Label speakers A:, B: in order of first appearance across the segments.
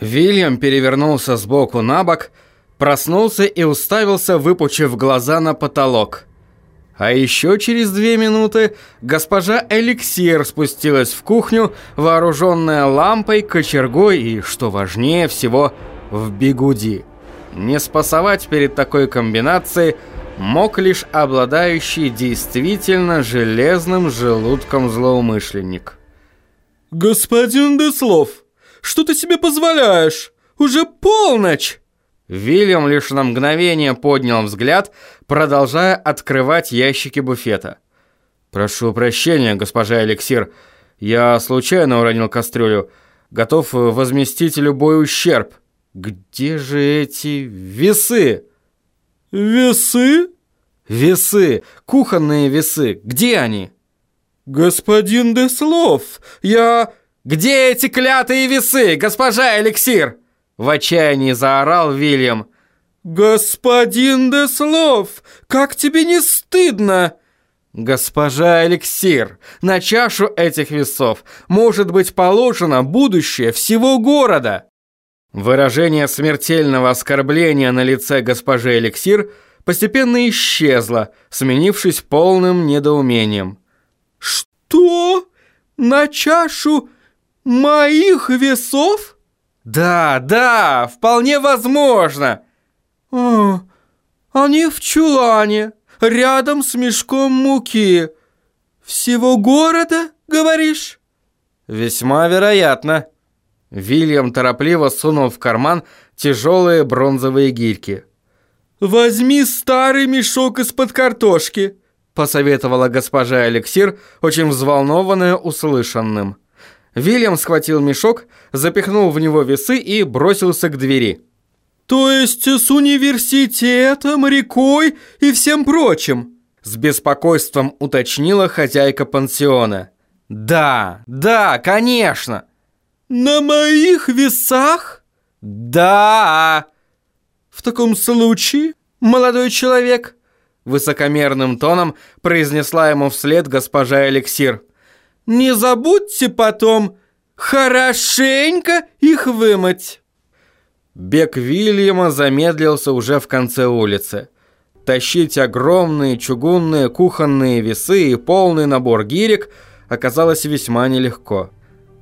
A: Вильям перевернулся с боку на бок, проснулся и уставился, выпучив глаза на потолок. А еще через две минуты госпожа Эликсир спустилась в кухню, вооруженная лампой, кочергой и, что важнее всего, в бигуди. Не спасовать перед такой комбинацией мог лишь обладающий действительно железным желудком злоумышленник.
B: «Господин Деслов, что ты себе позволяешь? Уже полночь!»
A: Вильям лишь на мгновение поднял взгляд, продолжая открывать ящики буфета. «Прошу прощения, госпожа Эликсир, я случайно уронил кастрюлю. Готов возместить любой ущерб. Где же эти весы?»
B: «Весы?»
A: «Весы, кухонные весы, где они?»
B: «Господин Деслов, я...»
A: «Где эти клятые весы, госпожа Эликсир?» В отчаянии заорал Вильям.
B: «Господин Деслов, как тебе не стыдно?»
A: «Госпожа Эликсир, на чашу этих весов может быть положено будущее всего города!» Выражение смертельного оскорбления на лице госпожи Эликсир постепенно исчезло, сменившись полным недоумением.
B: «Что? На чашу моих весов?»
A: «Да, да, вполне возможно!»
B: «А, они в чулане, рядом с мешком муки. Всего города, говоришь?»
A: «Весьма вероятно». Вильям торопливо сунул в карман тяжелые бронзовые гирьки.
B: «Возьми старый мешок из-под картошки»,
A: посоветовала госпожа Эликсир, очень взволнованная услышанным. Вильям схватил мешок, запихнул в него весы и бросился к двери.
B: «То есть с университетом, рекой и всем прочим?»
A: С беспокойством уточнила хозяйка пансиона. «Да, да, конечно!»
B: «На моих весах?»
A: «Да!»
B: «В таком случае, молодой человек...»
A: Высокомерным тоном произнесла ему вслед госпожа Эликсир.
B: Не забудьте потом хорошенько их вымыть.
A: Бег Вильяма замедлился уже в конце улицы. Тащить огромные чугунные кухонные весы и полный набор гирек оказалось весьма нелегко.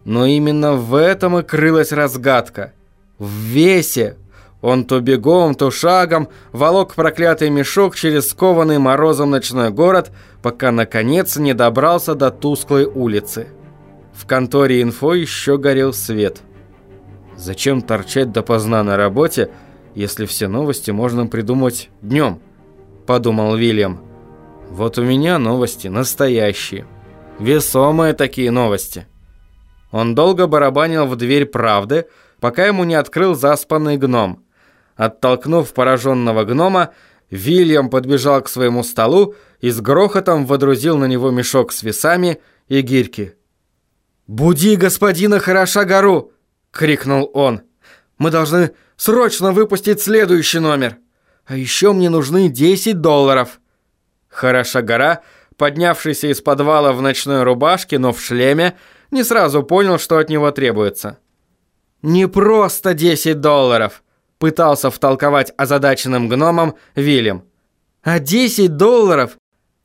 A: Но именно в этом и крылась разгадка. В весе он то бегом, то шагом волок проклятый мешок через скованный морозом ночной город, пока наконец не добрался до тусклой улицы. В конторе инфо еще горел свет. Зачем торчать допоздна на работе, если все новости можно придумать днем? Подумал Вильям. Вот у меня новости настоящие. Весомые такие новости. Он долго барабанил в дверь правды, пока ему не открыл заспанный гном – Оттолкнув пораженного гнома, Вильям подбежал к своему столу и с грохотом водрузил на него мешок с весами и гирьки. «Буди господина Хороша гору!» — крикнул он. «Мы должны срочно выпустить следующий номер. А еще мне нужны 10 долларов». Хороша гора, поднявшийся из подвала в ночной рубашке, но в шлеме, не сразу понял, что от него требуется. «Не просто 10 долларов!» пытался втолковать озадаченным гномом Вильям. А 10 долларов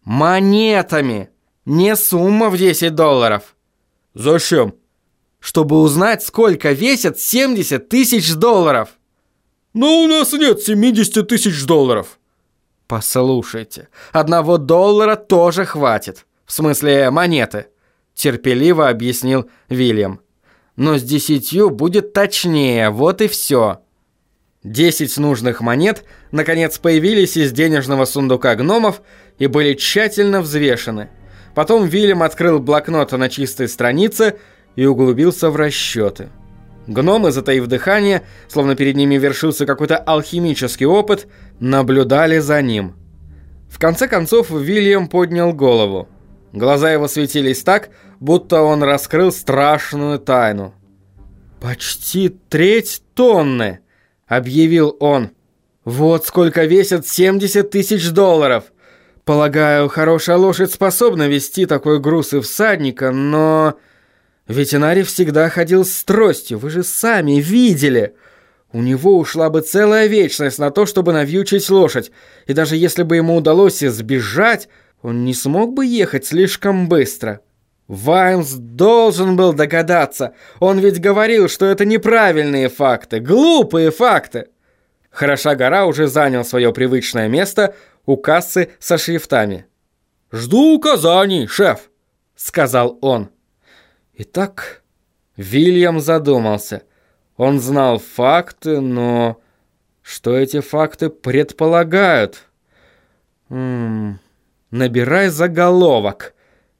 A: монетами, не сумма в 10 долларов.
B: Зачем?
A: Чтобы узнать, сколько весят 70 тысяч долларов.
B: Но у нас нет 70 тысяч долларов.
A: Послушайте, одного доллара тоже хватит. В смысле монеты. Терпеливо объяснил Вильям. Но с десятью будет точнее, вот и все. Десять нужных монет наконец появились из денежного сундука гномов и были тщательно взвешены. Потом Вильям открыл блокнот на чистой странице и углубился в расчеты. Гномы, затаив дыхание, словно перед ними вершился какой-то алхимический опыт, наблюдали за ним. В конце концов Вильям поднял голову. Глаза его светились так, будто он раскрыл страшную тайну. «Почти треть тонны!» объявил он. «Вот сколько весит 70 тысяч долларов. Полагаю, хорошая лошадь способна вести такой груз и всадника, но...» Ветеринарий всегда ходил с тростью, вы же сами видели. У него ушла бы целая вечность на то, чтобы навьючить лошадь, и даже если бы ему удалось сбежать, он не смог бы ехать слишком быстро. Ваймс должен был догадаться. Он ведь говорил, что это неправильные факты, глупые факты. Хороша гора уже занял свое привычное место у кассы со шрифтами. «Жду указаний, шеф», — сказал он. Итак, Вильям задумался. Он знал факты, но что эти факты предполагают? М -м, набирай заголовок.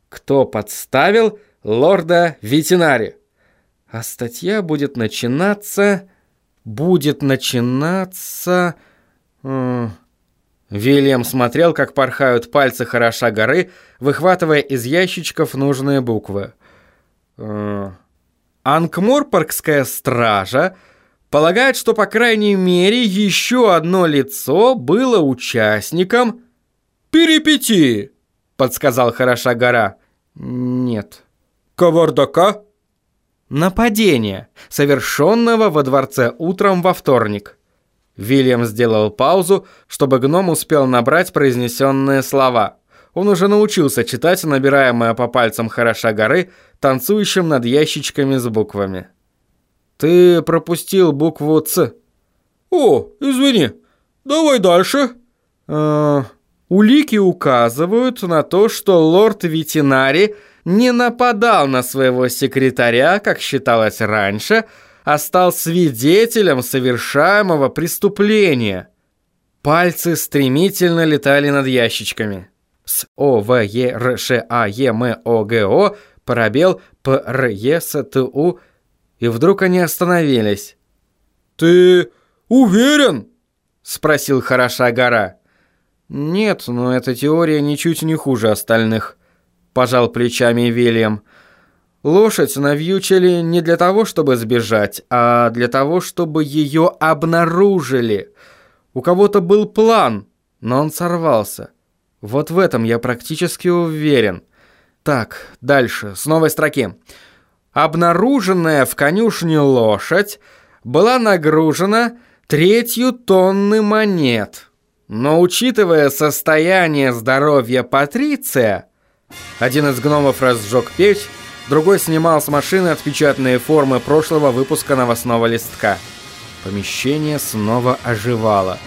A: Кто подставил лорда Ветинари? А статья будет начинаться... Будет начинаться... Вильям смотрел, как порхают пальцы хороша горы, выхватывая из ящичков нужные буквы. Э, Анкморпоргская стража полагает, что, по крайней мере, еще одно лицо было участником перипетии, подсказал хороша гора. Нет. Кавардака? Нападение, совершенного во дворце утром во вторник. Вильям сделал паузу, чтобы гном успел набрать произнесенные слова. Он уже научился читать набираемое по пальцам хороша горы, танцующим над ящичками с буквами. «Ты пропустил букву «Ц». «О, извини. Давай дальше». Э, улики указывают на то, что лорд Ветинари не нападал на своего секретаря, как считалось раньше, а стал свидетелем совершаемого преступления. Пальцы стремительно летали над ящичками с О, В, Е, Р, Ш, А, Е, М, О, Г, О, пробел, П, Р, Е, С, Т, У, и вдруг они остановились. «Ты уверен?» – спросил хороша гора. «Нет, но эта теория ничуть не хуже остальных», – пожал плечами Вильям. «Лошадь навьючили не для того, чтобы сбежать, а для того, чтобы ее обнаружили. У кого-то был план, но он сорвался». Вот в этом я практически уверен. Так, дальше, с новой строки. Обнаруженная в конюшне лошадь была нагружена третью тонны монет. Но учитывая состояние здоровья Патриция, один из гномов разжег печь, другой снимал с машины отпечатанные формы прошлого выпуска новостного листка. Помещение снова оживало.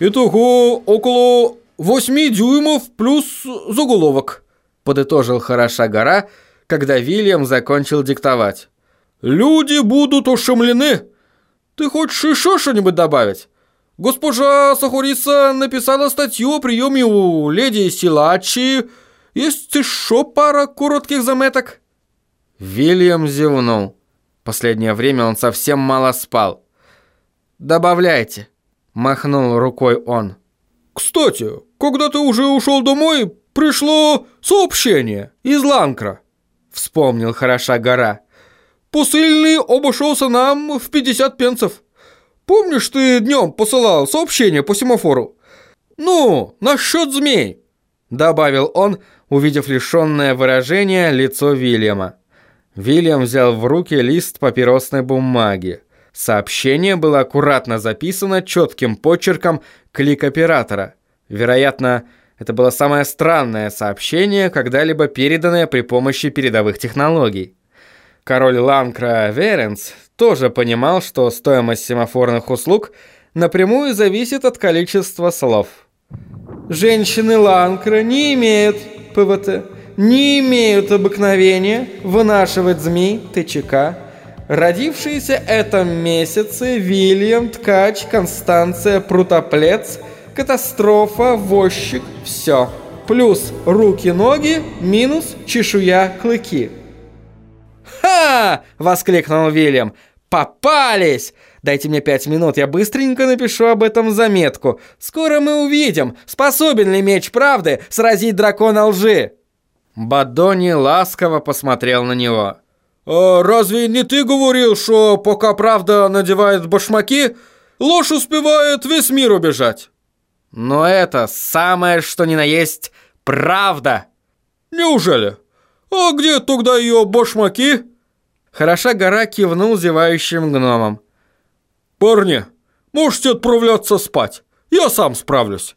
A: «Итого около восьми дюймов плюс заголовок», — подытожил хороша гора, когда Вильям закончил диктовать. «Люди будут ушемлены. Ты хочешь еще что-нибудь добавить? Госпожа Сахуриса написала статью о приеме у леди Силачи. Есть еще пара коротких заметок?» Вильям зевнул. Последнее время он совсем мало спал. «Добавляйте», — махнул рукой он. «Кстати, когда ты уже ушел домой, пришло сообщение из Ланкра», — вспомнил хороша гора. «Посыльный обошелся нам в 50 пенсов. Помнишь, ты днем посылал сообщение по семафору? Ну, насчет змей», — добавил он, увидев лишенное выражение лицо Вильяма. Вильям взял в руки лист папиросной бумаги. Сообщение было аккуратно записано четким почерком клик-оператора. Вероятно, это было самое странное сообщение, когда-либо переданное при помощи передовых технологий. Король Ланкра Веренс тоже понимал, что стоимость семафорных услуг напрямую зависит от количества слов. Женщины Ланкра не имеют ПВТ, не имеют обыкновения вынашивать змей ТЧК, Родившиеся этом месяце Вильям, Ткач, Констанция, Прутоплец, Катастрофа, Возчик, все. Плюс руки-ноги, минус чешуя, клыки. «Ха!» — воскликнул Вильям. «Попались! Дайте мне пять минут, я быстренько напишу об этом заметку. Скоро мы увидим, способен ли меч правды сразить дракона лжи!» Бадони ласково посмотрел на него. «А разве не ты говорил, что пока правда надевает башмаки, ложь успевает весь мир убежать?» «Но это самое что ни на есть правда!» «Неужели?
B: А где тогда ее башмаки?»
A: Хороша гора кивнул зевающим гномом.
B: «Парни, можете отправляться спать. Я сам справлюсь».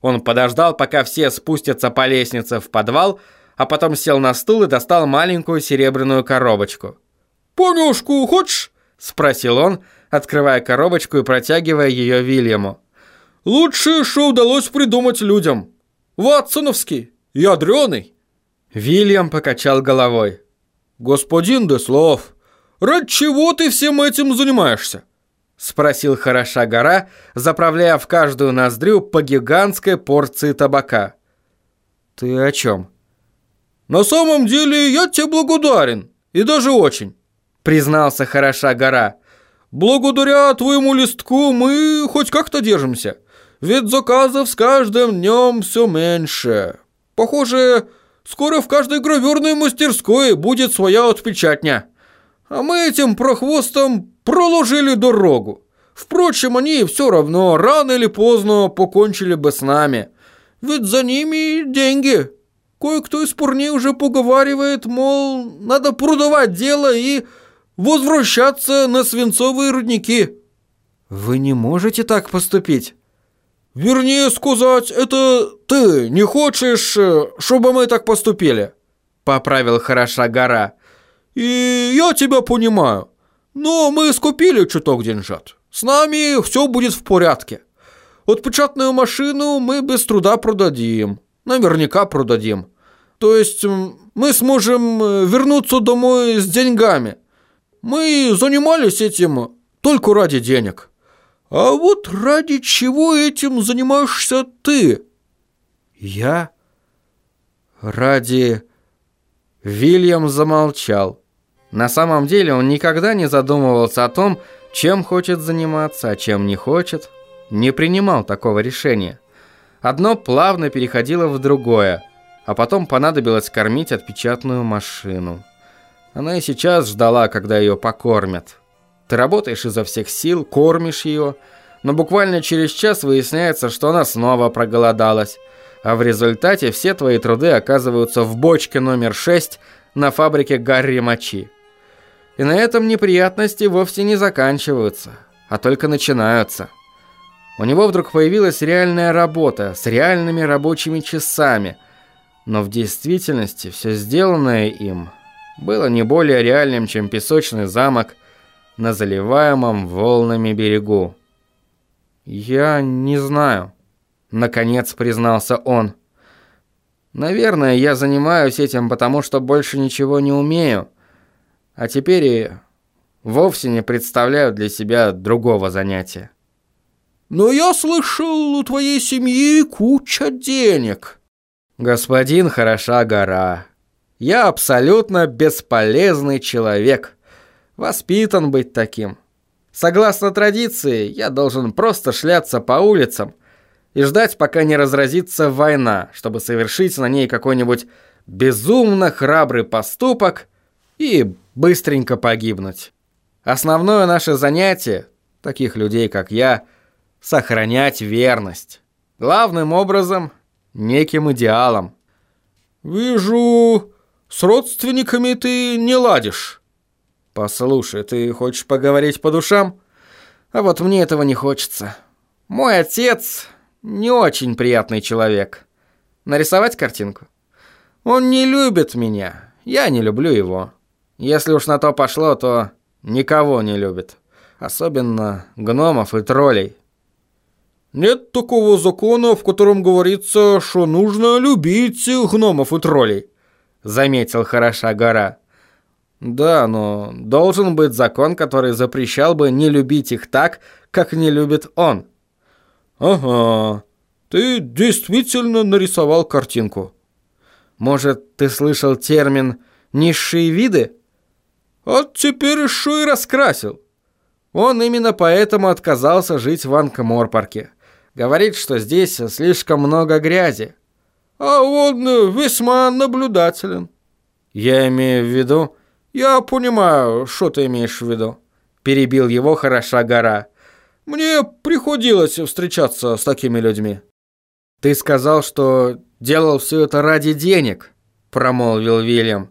A: Он подождал, пока все спустятся по лестнице в подвал, а потом сел на стул и достал маленькую серебряную коробочку.
B: «Понюшку хочешь?»
A: – спросил он, открывая коробочку и протягивая ее Вильяму.
B: «Лучшее, что удалось придумать людям. Ватсоновский, ядреный».
A: Вильям покачал головой.
B: «Господин Деслов, ради чего ты всем этим занимаешься?»
A: Спросил хороша гора, заправляя в каждую ноздрю по гигантской порции табака. «Ты о чем?»
B: «На самом деле я тебе благодарен, и даже очень», признался хороша гора. «Благодаря твоему листку мы хоть как-то держимся, ведь заказов с каждым днем все меньше. Похоже, Скоро в каждой гравюрной мастерской будет своя отпечатня. А мы этим прохвостом проложили дорогу. Впрочем, они все равно рано или поздно покончили бы с нами. Ведь за ними деньги. Кое-кто из парней уже поговаривает, мол, надо продавать дело и возвращаться на свинцовые рудники.
A: Вы не можете так поступить.
B: «Вернее сказать, это ты не хочешь, э, чтобы мы так поступили?» Поправил хороша гора. «И я тебя понимаю. Но мы скупили чуток деньжат. С нами все будет в порядке. Отпечатную машину мы без труда продадим. Наверняка продадим. То есть мы сможем э, вернуться домой с деньгами. Мы занимались этим только ради денег». «А вот ради чего этим занимаешься ты?»
A: «Я? Ради...» Вильям замолчал. На самом деле он никогда не задумывался о том, чем хочет заниматься, а чем не хочет. Не принимал такого решения. Одно плавно переходило в другое, а потом понадобилось кормить отпечатную машину. Она и сейчас ждала, когда ее покормят. Ты работаешь изо всех сил, кормишь ее, но буквально через час выясняется, что она снова проголодалась, а в результате все твои труды оказываются в бочке номер 6 на фабрике Гарри Мочи. И на этом неприятности вовсе не заканчиваются, а только начинаются. У него вдруг появилась реальная работа с реальными рабочими часами, но в действительности все сделанное им было не более реальным, чем песочный замок на заливаемом волнами берегу. «Я не знаю», — наконец признался он. «Наверное, я занимаюсь этим, потому что больше ничего не умею, а теперь и вовсе не представляю для себя другого занятия».
B: «Но я слышал, у твоей семьи куча денег».
A: «Господин хороша гора. Я абсолютно бесполезный человек» воспитан быть таким. Согласно традиции, я должен просто шляться по улицам и ждать, пока не разразится война, чтобы совершить на ней какой-нибудь безумно храбрый поступок и быстренько погибнуть. Основное наше занятие, таких людей, как я, сохранять верность. Главным образом, неким идеалом.
B: «Вижу, с родственниками ты не ладишь».
A: «Послушай, ты хочешь поговорить по душам? А вот мне этого не хочется. Мой отец не очень приятный человек. Нарисовать картинку? Он не любит меня, я не люблю его. Если уж на то пошло, то никого не любит. Особенно гномов и троллей.
B: Нет такого закона, в котором говорится, что нужно любить гномов и троллей, заметил хороша гора.
A: Да, но должен быть закон, который запрещал бы не любить их так, как не любит он.
B: Ага, ты действительно нарисовал картинку.
A: Может, ты слышал термин «низшие виды»?
B: А теперь еще и раскрасил.
A: Он именно поэтому отказался жить в Анкморпарке. Говорит, что здесь слишком много грязи.
B: А он весьма наблюдателен.
A: Я имею в виду,
B: «Я понимаю, что ты имеешь в виду», – перебил его хороша гора. «Мне приходилось встречаться с такими людьми».
A: «Ты сказал, что делал все это ради денег». промолвил Вильям.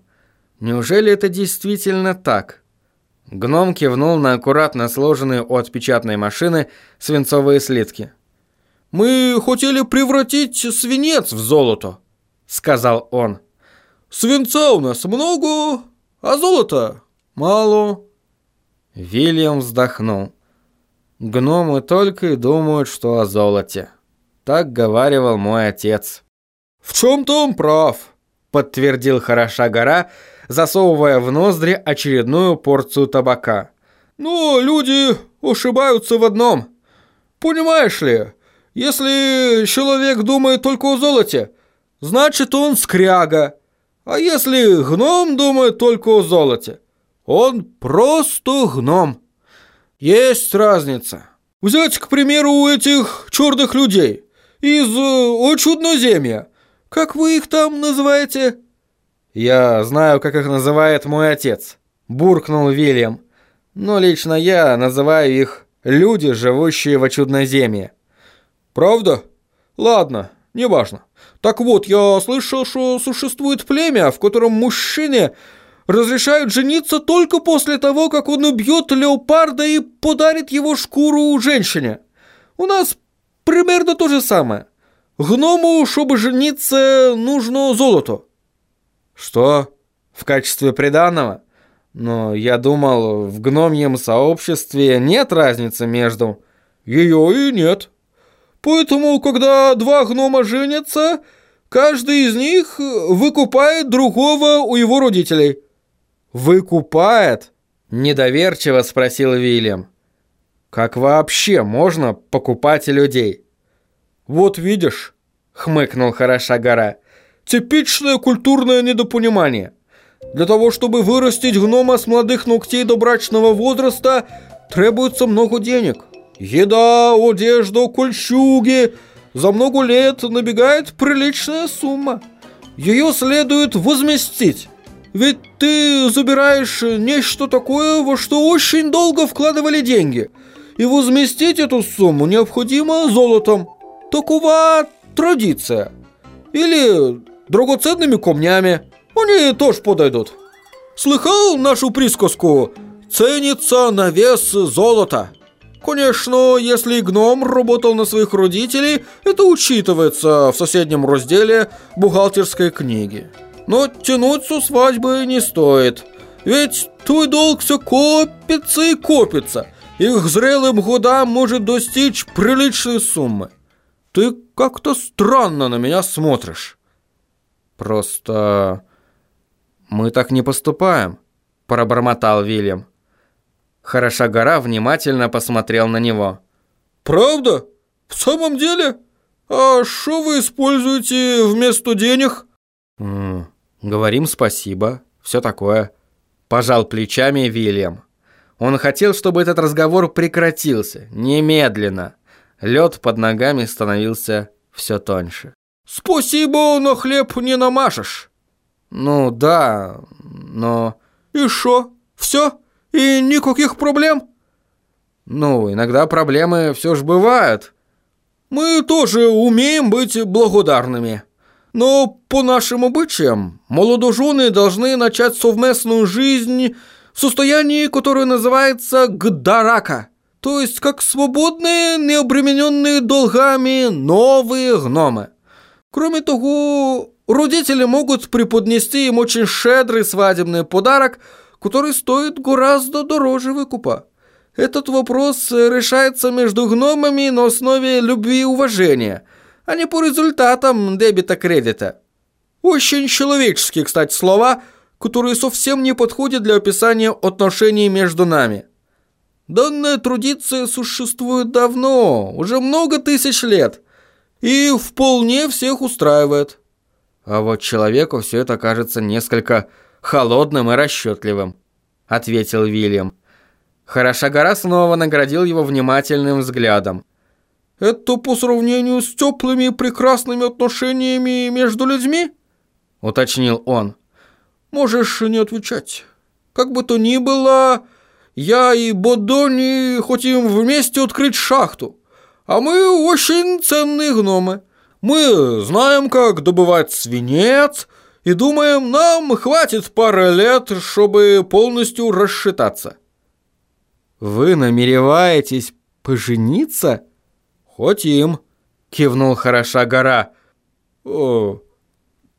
A: Неужели это действительно так? Гном кивнул на аккуратно сложенные от печатной машины свинцовые слитки.
B: «Мы хотели превратить свинец в золото», — сказал он. «Свинца у нас много, а золота мало».
A: Вильям вздохнул. Гномы только и думают, что о золоте. Так говаривал мой отец.
B: «В чем-то он прав», — подтвердил хороша гора, засовывая в ноздри очередную порцию табака. «Но люди ошибаются в одном. Понимаешь ли, если человек думает только о золоте, значит он скряга. А если гном думает только о золоте, он просто гном. Есть разница. Взять, к примеру, этих черных людей из э, о чудноземья. Как вы их там называете?
A: Я знаю, как их называет мой отец, буркнул Вильям. Но лично я называю их люди, живущие в чудноземье.
B: Правда? Ладно, неважно. Так вот, я слышал, что существует племя, в котором мужчине разрешают жениться только после того, как он убьет леопарда и подарит его шкуру женщине. У нас примерно то же самое. Гному, чтобы жениться, нужно золото.
A: Что? В качестве приданого? Но я думал, в гномьем сообществе нет разницы между...
B: Ее и нет. Поэтому, когда два гнома женятся, каждый из них выкупает другого у его родителей.
A: «Выкупает?» – недоверчиво спросил Вильям. «Как вообще можно покупать людей?»
B: «Вот видишь», – хмыкнул хороша гора, – «типичное культурное недопонимание. Для того, чтобы вырастить гнома с молодых ногтей до брачного возраста, требуется много денег. Еда, одежда, кольчуги. За много лет набегает приличная сумма. Ее следует возместить. Ведь ты забираешь нечто такое, во что очень долго вкладывали деньги. И возместить эту сумму необходимо золотом. Такова традиция. Или драгоценными камнями. Они тоже подойдут. Слыхал нашу присказку «Ценится на вес золота»? Конечно, если гном работал на своих родителей, это учитывается в соседнем разделе бухгалтерской книги. Но тянуть со свадьбы не стоит. Ведь твой долг все копится и копится. И к зрелым годам может достичь приличной суммы. Ты как-то странно на меня смотришь.
A: Просто мы так не поступаем, пробормотал Вильям. Хороша гора внимательно посмотрел на него.
B: Правда? В самом деле? А что вы используете вместо денег?
A: М Говорим спасибо, все такое. Пожал плечами Вильям. Он хотел, чтобы этот разговор прекратился, немедленно. Лед под ногами становился все тоньше.
B: «Спасибо, но хлеб не намашешь».
A: «Ну да, но...»
B: «И шо? Все? И никаких проблем?»
A: «Ну, иногда проблемы все же бывают».
B: «Мы тоже умеем быть благодарными». Но по нашим обычаям молодожены должны начать совместную жизнь в состоянии, которое называется гдарака, то есть как свободные, необремененные долгами новые гномы. Кроме того, родители могут преподнести им очень щедрый свадебный подарок, который стоит гораздо дороже выкупа. Этот вопрос решается между гномами на основе любви и уважения – а не по результатам дебета-кредита. Очень человеческие, кстати, слова, которые совсем не подходят для описания отношений между нами. Данная традиция существует давно, уже много тысяч лет, и вполне всех устраивает.
A: А вот человеку все это кажется несколько холодным и расчетливым, ответил Вильям. Хороша гора снова наградил его внимательным взглядом.
B: Это по сравнению с теплыми и прекрасными отношениями между людьми?» — уточнил он. «Можешь не отвечать. Как бы то ни было, я и Бодони хотим вместе открыть шахту. А мы очень ценные гномы. Мы знаем, как добывать свинец, и думаем, нам хватит пары лет, чтобы полностью рассчитаться.
A: Вы намереваетесь пожениться?
B: Хотим,
A: кивнул хороша гора. О,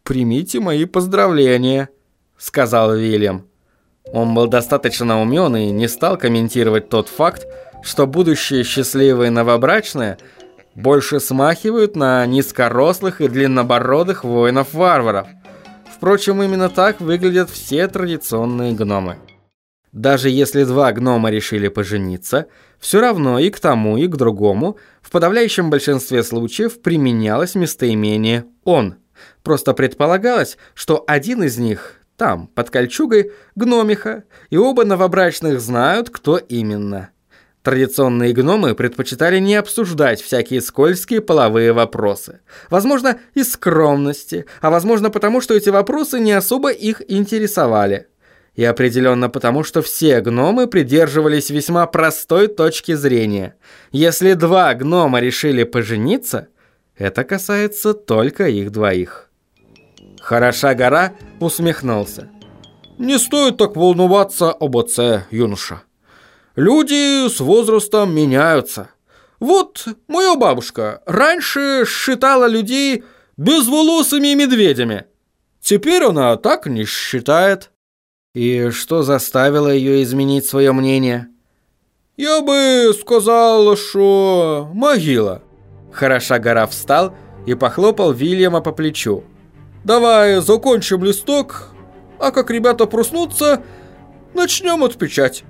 A: примите мои поздравления, сказал Вильям. Он был достаточно умен и не стал комментировать тот факт, что будущие счастливые новобрачные больше смахивают на низкорослых и длиннобородых воинов-варваров. Впрочем, именно так выглядят все традиционные гномы. Даже если два гнома решили пожениться, все равно и к тому, и к другому в подавляющем большинстве случаев применялось местоимение «он». Просто предполагалось, что один из них там, под кольчугой, гномиха, и оба новобрачных знают, кто именно. Традиционные гномы предпочитали не обсуждать всякие скользкие половые вопросы. Возможно, из скромности, а возможно потому, что эти вопросы не особо их интересовали. И определенно потому, что все гномы придерживались весьма простой точки зрения. Если два гнома решили пожениться, это касается только их двоих. Хороша гора усмехнулся.
B: «Не стоит так волноваться об отце, юноша». Люди с возрастом меняются. Вот моя бабушка раньше считала людей безволосыми медведями. Теперь она так не считает.
A: И что заставило ее изменить свое мнение?
B: Я бы сказал, что могила.
A: Хороша гора встал и похлопал Вильяма по плечу.
B: Давай закончим листок, а как ребята проснутся, начнем отпечать.